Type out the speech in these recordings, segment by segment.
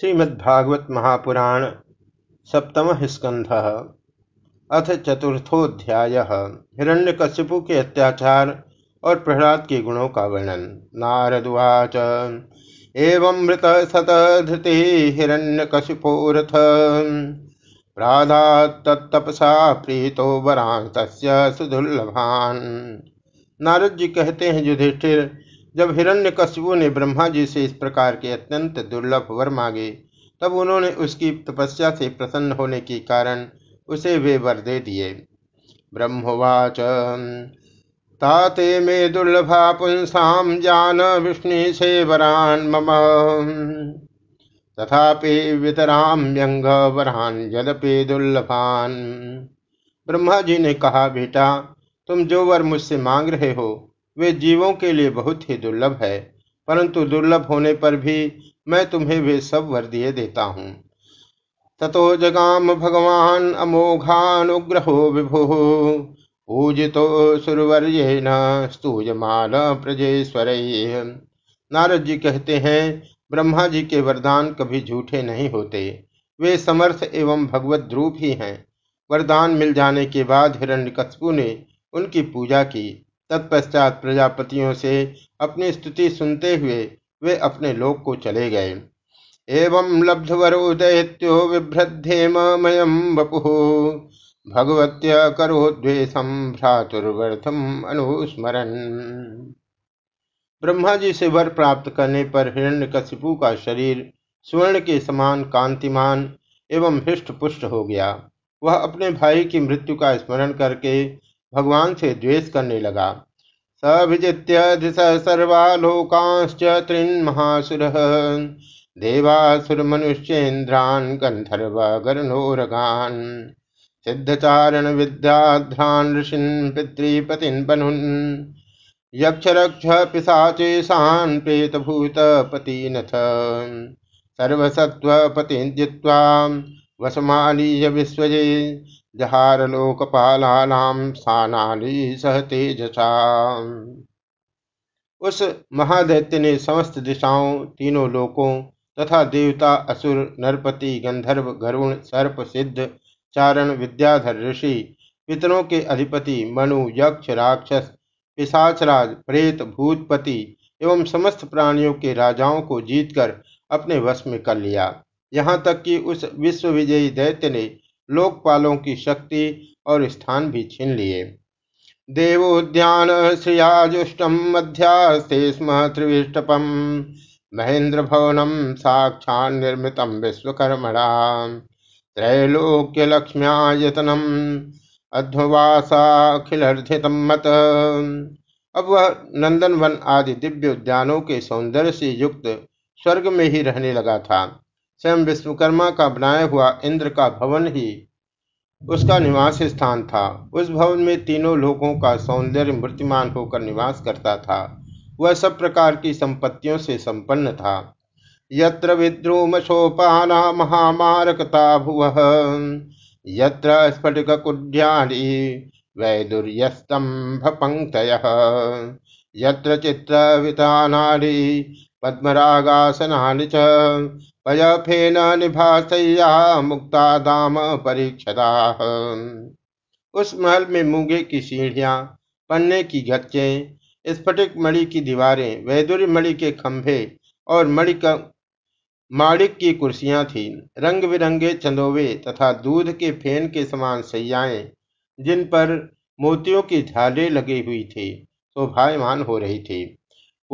श्रीमद्भागवत महापुराण सप्तम स्कंध अथ चतुर्थोध्याय हिरण्यकश्यपु के अत्याचार और प्रहलाद के गुणों का वर्णन। नारदुवाच एवं मृत सत धृति हिरण्यकशिपोरथ प्रादातपसा प्रीतो वरान तस्य सुदुर्लभान। नारद जी कहते हैं, युधिष्ठिर जब हिरण्यकशिपु ने ब्रह्मा जी से इस प्रकार के अत्यंत दुर्लभ वर मांगे, तब उन्होंने उसकी तपस्या से प्रसन्न होने के कारण उसे वे वर दे दिए। ब्रह्मवाच, ताते मे दुर्लभा पुंसाम जान विष्णु से वरान मम। तथापि वितराम व्यंग वरान यदपि दुर्लभान। ब्रह्मा जी ने कहा, बेटा, तुम जो वर मुझसे मांग रहे हो वे जीवों के लिए बहुत ही दुर्लभ है, परंतु दुर्लभ होने पर भी मैं तुम्हें वे सब वर दिए देता हूँ। ततो जगाम भगवान अमोघानुग्रहो विभु, पूजितो सुरवर्येन स्तूयमान प्रजेश्वर। नारद जी कहते हैं, ब्रह्मा जी के वरदान कभी झूठे नहीं होते। वे समर्थ एवं भगवत रूप ही हैं। वरदान मिल जाने के बाद हिरण्यकश्यपु ने उनकी पूजा की। तत्पश्चात प्रजापतियों से अपनी स्तुति सुनते हुए वे अपने लोक को चले गए। एवं लब्धवरो दैत्यो विभ्रद्धेमयम वपु। भगवत्य करोद्वेशम भ्रातुर्वर्थम अनुस्मरण ब्रह्मा जी से वर प्राप्त करने पर हिरण्य कशिपु का शरीर स्वर्ण के समान कांतिमान एवं हृष्ट पुष्ट हो गया। वह अपने भाई की मृत्यु का स्मरण करके भगवान से द्वेष करने लगा। सभिजित्य दिश सर्वालोकांश्च त्रिन्महासुर। देवासुर मनुष्येन्द्रान गंधर्व गणोरगान सिद्धचारण विद्याध्रान ऋषिन पितृपतिन बनुन। यक्षरक्ष पिशाचेशान प्रेतभूत पतिनथ सर्वसत्वपति जित्वा वसमालीय विश्वजे। जहार लोकपालानाम सानाली सह तेजसा। उस महादैत्य ने समस्त दिशाओं, तीनों लोकों तथा देवता, असुर, नरपति, गंधर्व, गरुण, सर्प, सिद्ध, चारण, विद्याधर, ऋषि, पितरों के अधिपति, मनु, यक्ष, राक्षस, पिशाचराज, प्रेत, भूतपति एवं समस्त प्राणियों के राजाओं को जीतकर अपने वश में कर लिया। यहाँ तक कि उस विश्व विजयी दैत्य ने लोकपालों की शक्ति और स्थान भी छीन लिए। देवोद्यान श्रियाजुष्टम मध्यास्ते स्म त्रिविष्टपम। महेंद्र भवनम साक्षा निर्मित विश्वकर्मणा। त्रैलोक्य लक्ष्म्यायतनम अध्वासाखिलर्थित मत। अब वह नंदनवन आदि दिव्य उद्यानों के सौंदर्य से युक्त स्वर्ग में ही रहने लगा था। स्वयं विश्वकर्मा का बनाया हुआ इंद्र का भवन ही उसका निवास स्थान था। उस भवन में तीनों लोगों का सौंदर्य मूर्तिमान होकर निवास करता था। वह सब प्रकार की संपत्तियों से संपन्न था। यत्र विद्रुमशोपाना महामारकता भुव, यत्र स्फटिक कुड्याली वैदुर्यस्तंभ पंक्त यत्र चित्र वितानाली पद्मरागासनानि च पयफेन निभासैया मुक्ता दाम परीक्षदा। उस महल में मूँगे की सीढ़ियाँ, पन्ने की गच्चे स्फटिक मणि की दीवारें वैदुर्य मणि के खंभे और मणि का माड़िक की कुर्सियाँ थीं। रंग बिरंगे चंदोवे तथा दूध के फेन के समान सैयाएँ, जिन पर मोतियों की झाले लगी हुई थी शोभायमान हो रही थी।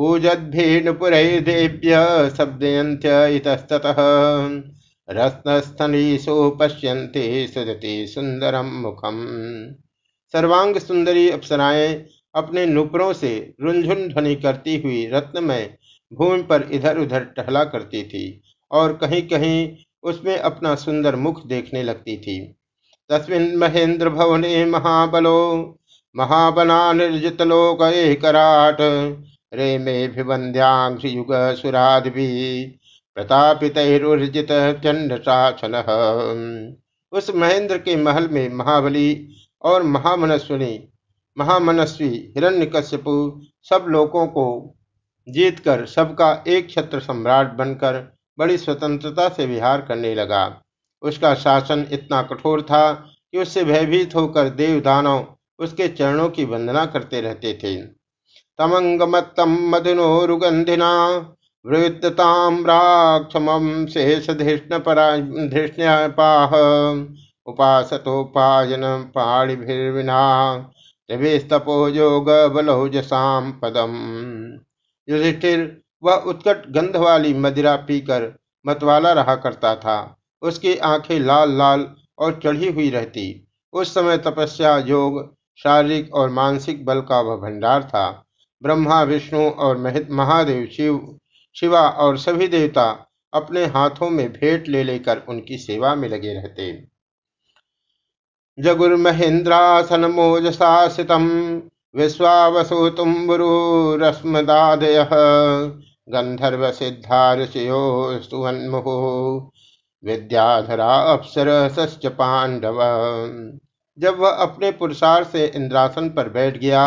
पूजद्भिर्नुपुरैर्देव्य शब्दयन्त्य इतस्ततः। रत्नस्थलीसु पश्यन्ते सुदति सुंदरम मुखम। सर्वांग सुंदरी अप्सराएँ अपने नुपुरों से रुंझुन ध्वनि करती हुई रत्नमय भूमि पर इधर उधर टहला करती थी और कहीं कहीं उसमें अपना सुंदर मुख देखने लगती थी। तस्मिन महेंद्र भवने महाबलो महाबना निर्जित लोक कराट रे भिवंध्याघ्रियुग सुराधि प्रतापितरुर्जित चंड शासन उस महेंद्र के महल में महाबली और महामनस्विनी, महामनस्वी, हिरण्यकश्यपु सब लोगों को जीतकर सबका एक छत्र सम्राट बनकर बड़ी स्वतंत्रता से विहार करने लगा। उसका शासन इतना कठोर था कि उससे भयभीत होकर देव दानव उसके चरणों की वंदना करते रहते थे। तमंगमत्तम मधुनोरुगंधिना वृत्ताम्राक्षमं शेषधृष्णपराधृष्णपाः उपासतोपायन पाणिभिर्विना तपो योग बलौजसाम पदम। युधिष्ठिर वह उत्कट गंध वाली मदिरा पीकर मतवाला रहा करता था। उसकी आँखें लाल लाल और चढ़ी हुई रहती। उस समय तपस्या, योग, शारीरिक और मानसिक बल का वह भंडार था। ब्रह्मा, विष्णु और महादेव, शिव, शिवा और सभी देवता अपने हाथों में भेंट ले लेकर उनकी सेवा में लगे रहते। जगुर्महेन्द्रासन मोजसासितम विश्वावसु तुम्बुरुरस्मदादय गंधर्व सिद्धारशयो सुवन्मुहु विद्याधरा अप्सर सच पांडव जब वह अपने पुरुषार से इंद्रासन पर बैठ गया,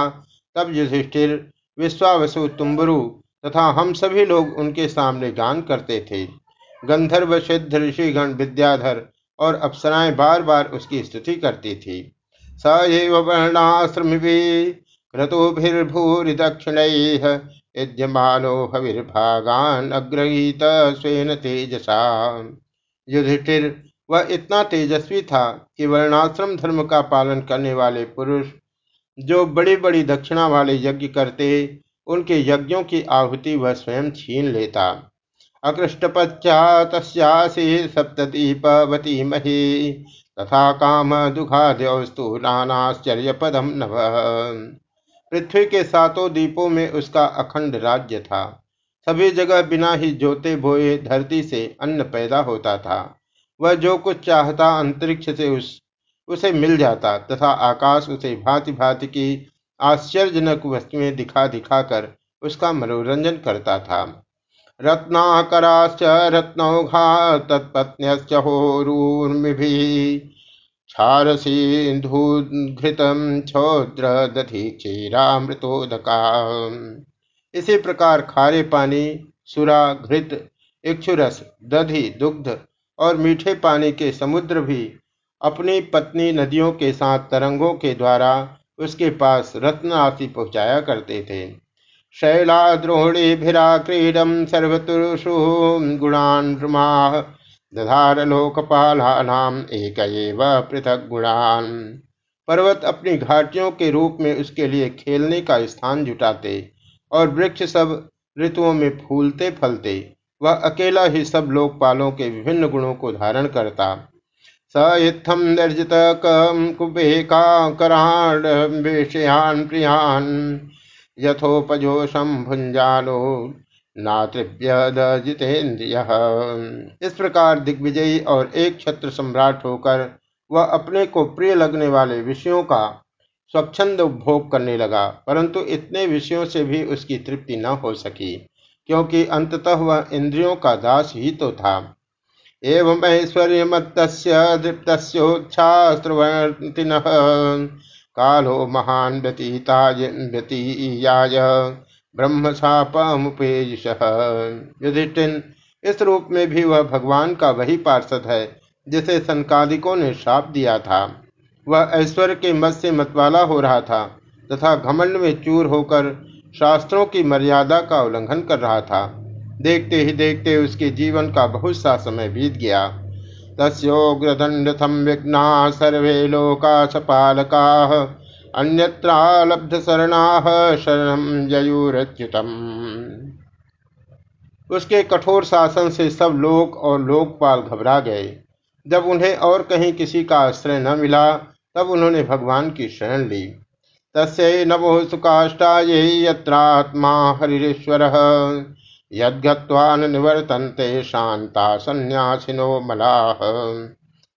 तब युधिष्ठिर विश्वावसु तुम्बरु तथा हम सभी लोग उनके सामने गान करते थे। गंधर्व सिद्ध ऋषिगण विद्याधर और अप्सराएँ बार बार उसकी स्तुति करती थी। स एव वर्णाश्रम क्रतुभिर्भूरि दक्षिण यज्ञमानो हविर्भागान अग्रहीत स्वेन तेजसा। युधिष्ठिर, वह इतना तेजस्वी था कि वर्णाश्रम धर्म का पालन करने वाले पुरुष जो बड़ी बड़ी दक्षिणा वाले यज्ञ करते, उनके यज्ञों की आहुति वह स्वयं छीन लेता। अकृष्टपच्या तस्यासी सप्तदीपवती मही, तथा काम दुखाद्यस्तु नानाश्चर्य पदम नभ पृथ्वी के सातों दीपों में उसका अखंड राज्य था। सभी जगह बिना ही जोते बोए धरती से अन्न पैदा होता था। वह जो कुछ चाहता अंतरिक्ष से उस उसे मिल जाता तथा आकाश उसे भांति भांति की आश्चर्यजनक वस्तुएँ दिखा दिखा कर उसका मनोरंजन करता था। रत्नाकराश्च रत्नौघा तत्पत्न्यश्च होरूर्मिभिः दधि क्षीरामृतोदका। इसी प्रकार खारे पानी सुरा, घृत, इक्षुरस, दधि, दुग्ध और मीठे पानी के समुद्र भी अपनी पत्नी नदियों के साथ तरंगों के द्वारा उसके पास रत्न आदि पहुँचाया करते थे। शैलाद्रोणीभिरा क्रीडम सर्वतुषु गुणान दधार लोकपालानाम एक पृथक गुणान। पर्वत अपनी घाटियों के रूप में उसके लिए खेलने का स्थान जुटाते और वृक्ष सब ऋतुओं में फूलते फलते, वह अकेला ही सब लोकपालों के विभिन्न गुणों को धारण करता। स इत्थम निर्जित कुबेकाकरान विषयान प्रियान यथोपजोषम भुंजालो नातृप्य इस प्रकार दिग्विजयी और एक छत्र सम्राट होकर वह अपने को प्रिय लगने वाले विषयों का स्वच्छंद उपभोग करने लगा, परंतु इतने विषयों से भी उसकी तृप्ति न हो सकी, क्योंकि अंततः वह इंद्रियों का दास ही तो था। एवं ऐश्वर्य दृप्तोच्छास्त्रवर्तिन कालो महान व्यतीताय ब्रह्म सापमुपेश युधिष्ठिन इस रूप में भी वह भगवान का वही पार्षद है, जिसे संकादिकों ने श्राप दिया था। वह ऐश्वर्य के मत से मतवाला हो रहा था, तथा घमंड में चूर होकर शास्त्रों की मर्यादा का उल्लंघन कर रहा था। देखते ही देखते उसके जीवन का बहुत सा समय बीत गया। तस्ोग्रदंडथम विघ्ना सर्वे लोका सपालका अन्यत्रालब्ध शरणा शरण जयूरच्युतम। उसके कठोर शासन से सब लोक और लोकपाल घबरा गए। जब उन्हें और कहीं किसी का आश्रय न मिला, तब उन्होंने भगवान की शरण ली। तस्य नमो सुकाष्टाये यत्रात्मा हरिश्वर यद्गत्वान निवर्तनते शांता संन्यासिनो मलाह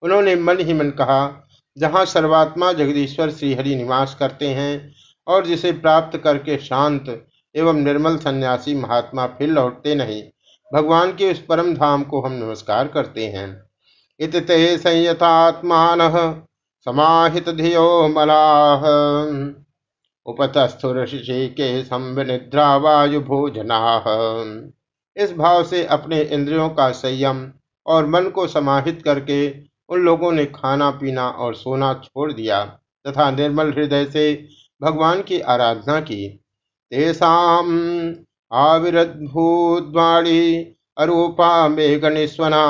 उन्होंने मन ही मन कहा, जहाँ सर्वात्मा जगदीश्वर श्रीहरि निवास करते हैं और जिसे प्राप्त करके शांत एवं निर्मल सन्यासी महात्मा फिर लौटते नहीं, भगवान के उस परम धाम को हम नमस्कार करते हैं। इत ते संयतात्मान समाहित धियो मलाह उपतस्थुर के संविनिद्रा वायु भोजना इस भाव से अपने इंद्रियों का संयम और मन को समाहित करके उन लोगों ने खाना, पीना और सोना छोड़ दिया तथा निर्मल हृदय से भगवान की आराधना की। तेषाम आविर्भूतवाणी अरूपा मेघनिस्वना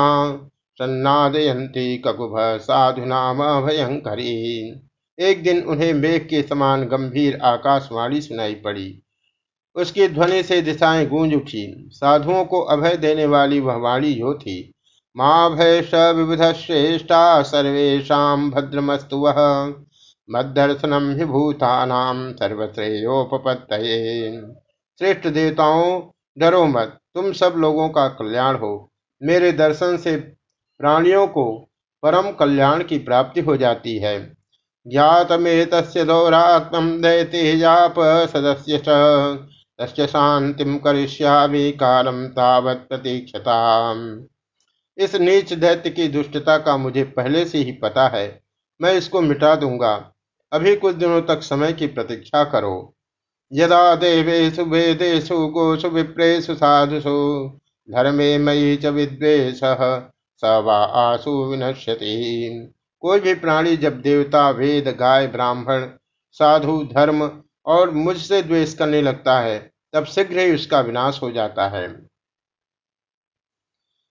सन्नादयंती ककुभ साधुनाम भयंकरी एक दिन उन्हें मेघ के समान गंभीर आकाशवाणी सुनाई पड़ी। उसकी ध्वनि से दिशाएँ गूंज उठी। साधुओं को अभय देने वाली वह वाणी यो थी माँ भय विबुध श्रेष्ठा सर्वेशा भद्रमस्तु वह मदर्शनम ही भूतानाम सर्वश्रेयोपत्त श्रेष्ठ देवताओं, डरो मत, तुम सब लोगों का कल्याण हो। मेरे दर्शन से प्राणियों को परम कल्याण की प्राप्ति हो जाती है। ज्ञातमेत दौरात्म दैतेजाप सदस्य तस्य शांतिम करिष्यामि कालम तावत प्रतीक्षता इस नीच दैत्य की दुष्टता का मुझे पहले से ही पता है। मैं इसको मिटा दूँगा। अभी कुछ दिनों तक समय की प्रतीक्षा करो। यदा देवेशु वेदेशु गोषु विप्रेशु साधुषु, धर्मे मयि च विद्वेश स वा आसु विनश्यति। कोई भी प्राणी जब देवता, वेद, गाय, ब्राह्मण, साधु, धर्म और मुझसे द्वेष करने लगता है, तब शीघ्र ही उसका विनाश हो जाता है।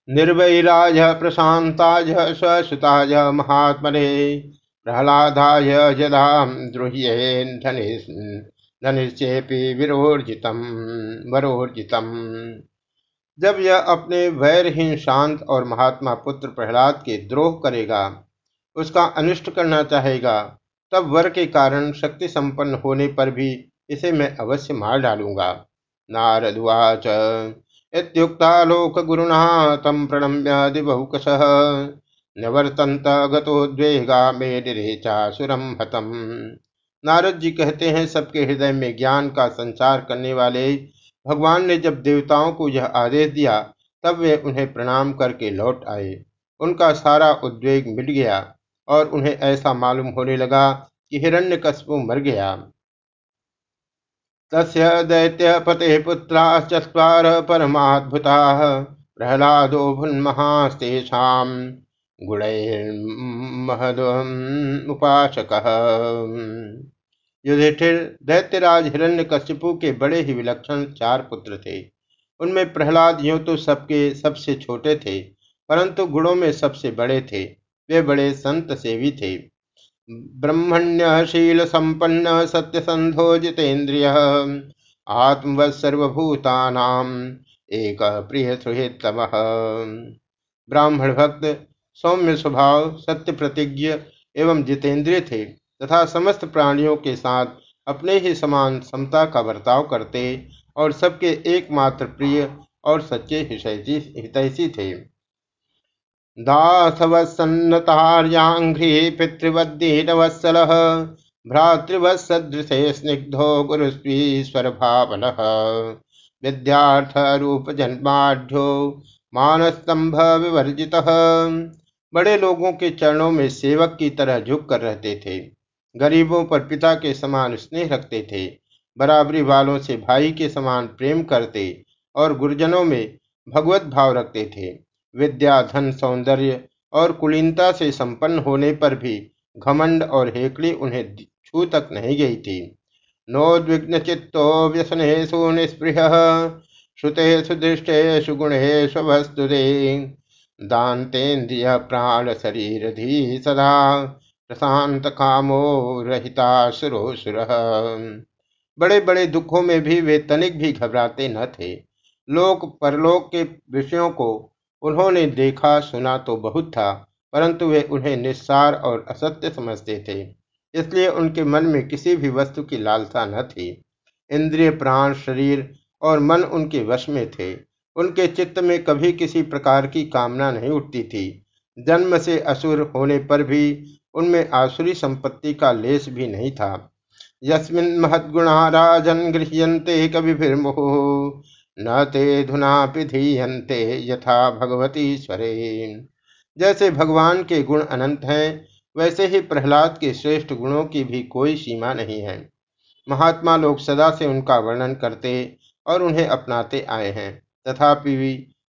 निर्वैराज प्रशांताज स्वसुताज महात्मने, प्रहलादाय यदा द्रोह्येन विरोर्जितम, वरोर्जितम। जब यह अपने वैरहीन शांत और महात्मा पुत्र प्रहलाद के द्रोह करेगा उसका अनिष्ट करना चाहेगा, तब वर के कारण शक्ति संपन्न होने पर भी इसे मैं अवश्य मार डालूँगा। नारदुवाच इत्युक्ता लोकगुरुणा तं प्रणम्य दिबहुकशः। निवर्तन्त गतोद्वेगा मेडिरे चासुरम हतम। नारद जी कहते हैं, सबके हृदय में ज्ञान का संचार करने वाले, भगवान ने जब देवताओं को यह आदेश दिया, तब वे उन्हें प्रणाम करके लौट आए। उनका सारा उद्वेग मिट गया। और उन्हें ऐसा मालूम होने लगा कि हिरण्यकश्यप मर गया। तस्य दैत्यपते पुत्राश्चत्वार परमाद्भुताः, प्रह्लादो भुन्महास्तेषां गुणैर्महदमुपासकः। युधिष्ठिर दैत्यराज हिरण्यकश्यपु के बड़े ही विलक्षण चार पुत्र थे। उनमें प्रहलाद यूँ तो सबके सबसे छोटे थे, परंतु गुणों में सबसे बड़े थे। वे बड़े संत सेवी थे। ब्रह्मण्यशील संपन्न सत्यसंधो जितेन्द्रिय आत्मवत्सर्वभूतानाम एक प्रिय सुहितम ब्राह्मण भक्त, सौम्य स्वभाव, सत्य प्रतिज्ञ एवं जितेंद्रिय थे तथा समस्त प्राणियों के साथ अपने ही समान समता का बर्ताव करते और सबके एकमात्र प्रिय और सच्चे हितैषी थे। दासवसन्नतार्याघ्री पितृवद्दीनवत्सलः, भ्रातृवत्सदृशे स्निग्धो गुरुस्वीश्वर भावनः विद्यार्थरूपजन्माढ्यो मानस्तंभ विवर्जितः बड़े लोगों के चरणों में सेवक की तरह झुक कर रहते थे। गरीबों पर पिता के समान स्नेह रखते थे। बराबरी वालों से भाई के समान प्रेम करते और गुरुजनों में भगवत भाव रखते थे। विद्या धन सौंदर्य और कुलीनता से संपन्न होने पर भी घमंड और हेकड़ी उन्हें छू तक नहीं गई थी। नोद्विग्न चित्तो व्यसनेशु निस्पृह, श्रुतेषु दृष्टेषु गुणेषु वस्तुदे दान्तेन्द्रिय प्राण शरीर धी सदा प्रशांत कामो रहिता सुरो सुर। बड़े बड़े दुखों में भी वे तनिक भी घबराते न थे। लोक परलोक के विषयों को उन्होंने देखा, सुना तो बहुत था, परंतु वे उन्हें निस्सार और असत्य समझते थे। इसलिए उनके मन में किसी भी वस्तु की लालसा न थी। इंद्रिय, प्राण, शरीर और मन उनके वश में थे। उनके चित्त में कभी किसी प्रकार की कामना नहीं उठती थी। जन्म से असुर होने पर भी उनमें आसुरी संपत्ति का लेस भी नहीं था। यस्मिन महदगुणा राजन गृह्यंते कवि फिर न ते धुना पिधीयन्ते यथा भगवतीश्वरे जैसे भगवान के गुण अनंत हैं, वैसे ही प्रहलाद के श्रेष्ठ गुणों की भी कोई सीमा नहीं है। महात्मा लोग सदा से उनका वर्णन करते और उन्हें अपनाते आए हैं, तथापि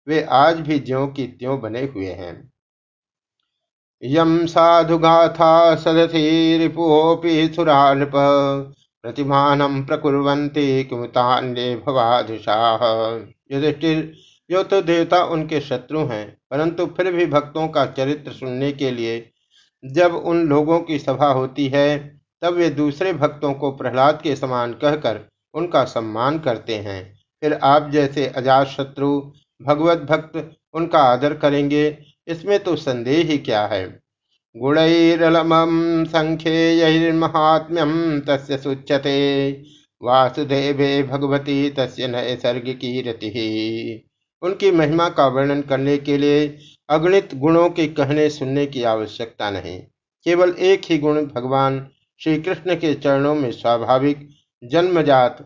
वे आज भी ज्यों की त्यों बने हुए हैं। यम साधुगाथा सदसी रिपुपि सुरानृप प्रतिमानम प्रकुर्वन्ति किमुतान्ये भवाधुषाः युधिष्ठिर जो तो देवता उनके शत्रु हैं, परंतु फिर भी भक्तों का चरित्र सुनने के लिए जब उन लोगों की सभा होती है, तब वे दूसरे भक्तों को प्रहलाद के समान कहकर उनका सम्मान करते हैं। फिर आप जैसे अजात शत्रु भगवत भक्त, उनका आदर करेंगे, इसमें तो संदेह ही क्या है? गुणैरलमं संख्येयैर्महात्म्यम तस्य सुच्यते। वासुदेवे भगवती तस्य नैसर्गिकी रति उनकी महिमा का वर्णन करने के लिए अगणित गुणों के कहने सुनने की आवश्यकता नहीं। केवल एक ही गुण भगवान श्री कृष्ण के चरणों में स्वाभाविक जन्मजात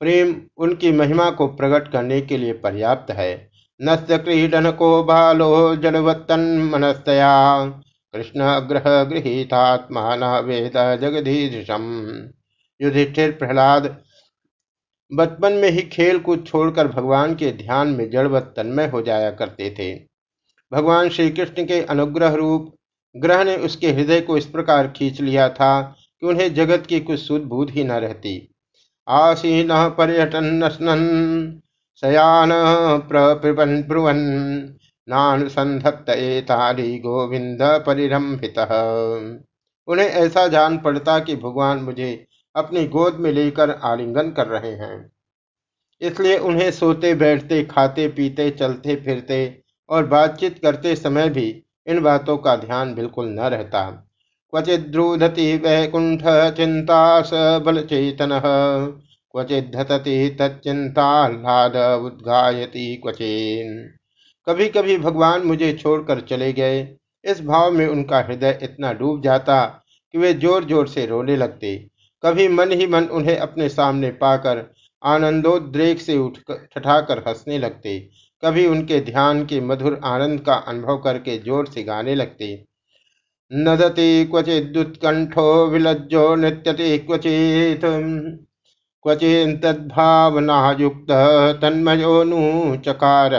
प्रेम उनकी महिमा को प्रकट करने के लिए पर्याप्त है। नस्त क्रीडन को बालो जलवत्तन मनस्तया। कृष्ण ग्रह गृहितात्मा न वेद जगदीशम युधिष्ठिर प्रहलाद बचपन में ही खेल कूद छोड़कर भगवान के ध्यान में जड़वत तन्मय हो जाया करते थे। भगवान श्री कृष्ण के अनुग्रह रूप, ग्रह ने उसके हृदय को इस प्रकार खींच लिया था कि उन्हें जगत की कुछ सुध बूध ही न रहती। आसीन पर्यटन शयान प्रपृवन ब्रुवन। नानुसंधत्त एताली गोविंद परिरंभित उन्हें ऐसा जान पड़ता कि भगवान मुझे अपनी गोद में लेकर आलिंगन कर रहे हैं। इसलिए उन्हें सोते, बैठते, खाते, पीते, चलते, फिरते और बातचीत करते समय भी इन बातों का ध्यान बिल्कुल न रहता। क्वचिद्रुदति वैकुंठ चिंता स बल चेतन क्वचिधतति तच्चिंताह्लाद उद्गायती क्वचिन। कभी कभी भगवान मुझे छोड़कर चले गए। इस भाव में उनका हृदय इतना डूब जाता कि वे ज़ोर ज़ोर से रोने लगते। कभी मन ही मन उन्हें अपने सामने पाकर आनंदोद्रेक से उठ ठठाकर हंसने लगते। कभी उनके ध्यान के मधुर आनंद का अनुभव करके ज़ोर से गाने लगते। नदति क्वचिदुत्कंठो विलज्जो नृत्यति क्वचित। क्वचिदभावनायुक्त तन्मयो चकार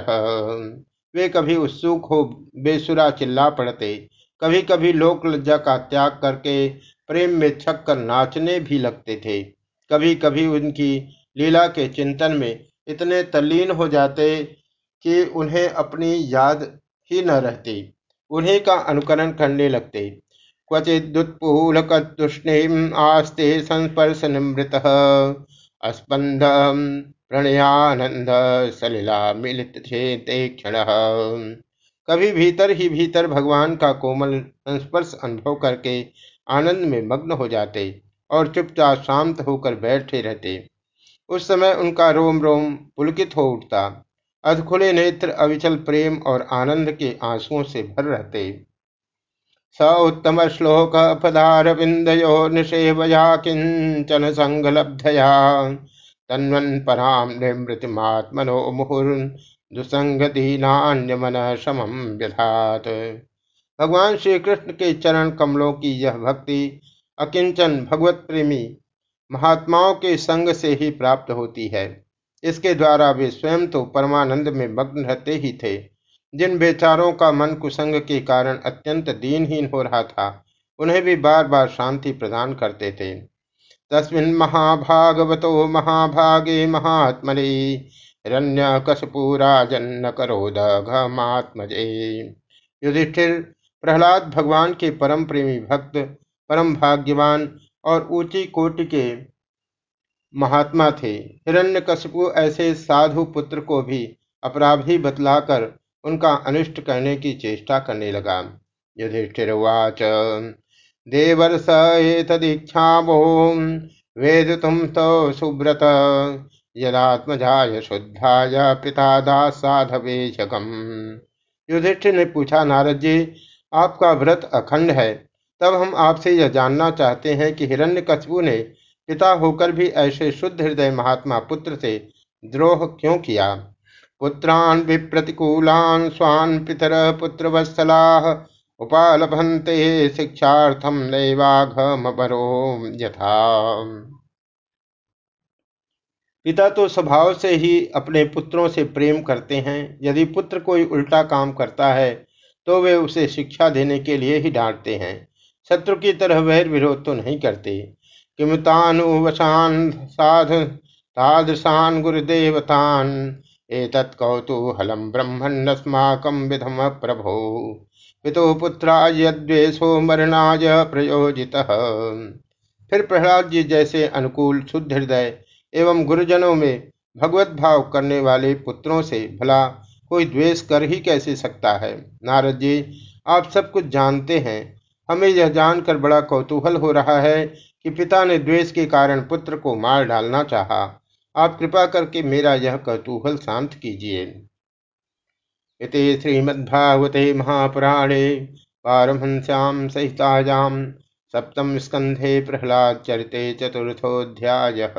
वे कभी उत्सुक हो, बेसुरा चिल्ला पड़ते। कभी कभी लोक लज्जा का त्याग करके प्रेम में छक कर नाचने भी लगते थे। कभी कभी उनकी लीला के चिंतन में इतने तल्लीन हो जाते कि उन्हें अपनी याद ही न रहती। उन्हीं का अनुकरण करने लगते। क्वचिदुत्पूल कतुष्णिम आस्ते संस्पर्श निमृत अस्पंद प्रणयानंद सलिला मिलित थे क्षण। कभी भीतर ही भीतर भगवान का कोमल संस्पर्श अनुभव करके आनंद में मग्न हो जाते और चुपचाप शांत होकर बैठे रहते। उस समय उनका रोम रोम पुलकित हो उठता। अधखुले नेत्र, अविचल प्रेम और आनंद के आंसुओं से भर रहते। स उत्तम श्लोक पदार विंदयो निषेवया किंचन संगलब्धया। तन्वन पराम निमृतिमात्मनो मुहुर समम व्यधात। भगवान श्री कृष्ण के चरण कमलों की यह भक्ति अकिंचन भगवत प्रेमी महात्माओं के संग से ही प्राप्त होती है। इसके द्वारा वे स्वयं तो परमानंद में मग्न रहते ही थे। जिन बेचारों का मन कुसंग के कारण अत्यंत दीनहीन हो रहा था, उन्हें भी बार बार शांति प्रदान करते थे। तस्मिन महाभागवतो महाभागे महात्मने हिरण्य कशपूरा जन्न करोद घमात्मजे युधिष्ठिर प्रहलाद भगवान के परम प्रेमी भक्त परम भाग्यवान और ऊँची कोटि के महात्मा थे। हिरण्य हिरण्यकशिपु ऐसे साधु पुत्र को भी अपराधी बतलाकर उनका अनिष्ट करने की चेष्टा करने लगा। युधिष्ठिर युधिष्ठिर्वाच देवर्ष एतदीक्षामो वेद तुम तो सुब्रत यदात्मजाय शुद्धाय पिता दासाधवे जगम युधिष्ठिर ने पूछा, नारद जी, आपका व्रत अखंड है। तब हम आपसे यह जानना चाहते हैं कि हिरण्यकशिपु ने पिता होकर भी ऐसे शुद्ध हृदय महात्मा पुत्र से द्रोह क्यों किया? पुत्रान विप्रतिकूलान स्वान पितर पुत्र वत्सला उपालभंते शिक्षार्थम नैवाघमरो यथा। पिता तो स्वभाव से ही अपने पुत्रों से प्रेम करते हैं। यदि पुत्र कोई उल्टा काम करता है तो वे उसे शिक्षा देने के लिए ही डांटते हैं। शत्रु की तरह वैर विरोध तो नहीं करते। किमतानुवशान साध तादृशान गुरुदेवतान एतत् कौतूहलम ब्रह्मण्यस्माकं विधम प्रभो। पितो पुत्रा यद्वेशो मरणाय प्रयोजित। फिर प्रहलाद जी जैसे अनुकूल, शुद्ध हृदय एवं गुरुजनों में भगवत भाव करने वाले पुत्रों से भला कोई द्वेष कर ही कैसे सकता है? नारद जी, आप सब कुछ जानते हैं। हमें यह जानकर बड़ा कौतूहल हो रहा है कि पिता ने द्वेष के कारण पुत्र को मार डालना चाहा। आप कृपा करके मेरा यह कौतूहल शांत कीजिए। इति श्रीमद्भागवते महापुराणे पारमहंस्याम सहितायाम सप्तम स्कंधे प्रहलाद चरित चतुर्थोऽध्यायः।